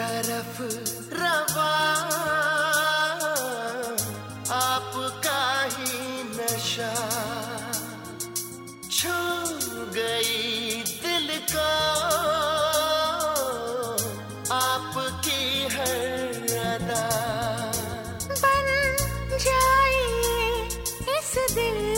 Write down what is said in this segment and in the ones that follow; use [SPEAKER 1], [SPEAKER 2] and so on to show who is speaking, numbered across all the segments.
[SPEAKER 1] तरफ़। रवा आपका ही नशा। छू गई दिल का आपकी हर अदा।
[SPEAKER 2] बन जाए इस दिल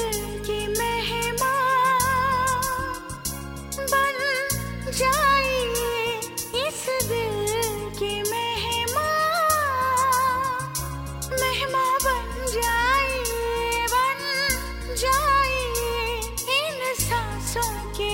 [SPEAKER 2] so I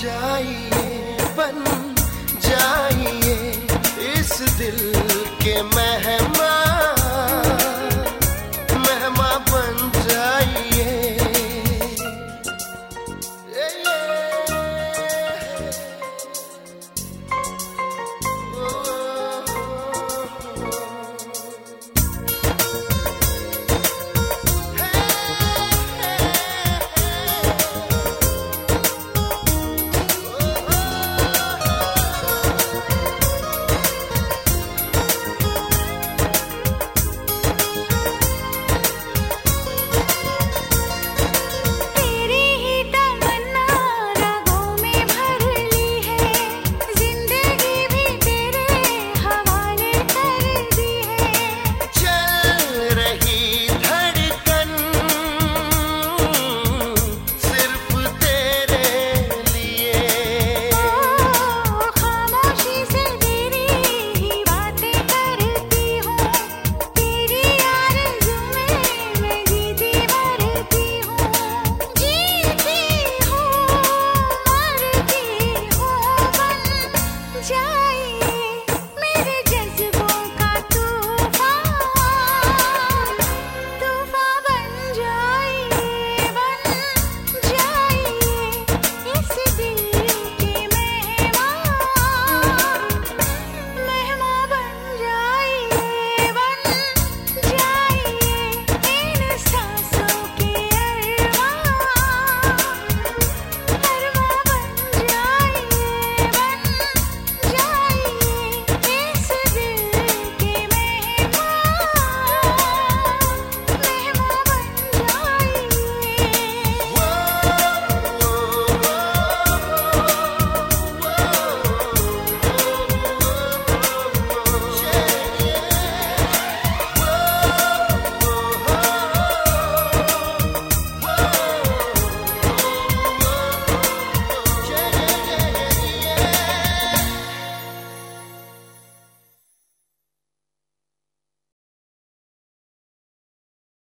[SPEAKER 2] जाइए बन जाइए इस दिल के
[SPEAKER 1] महम।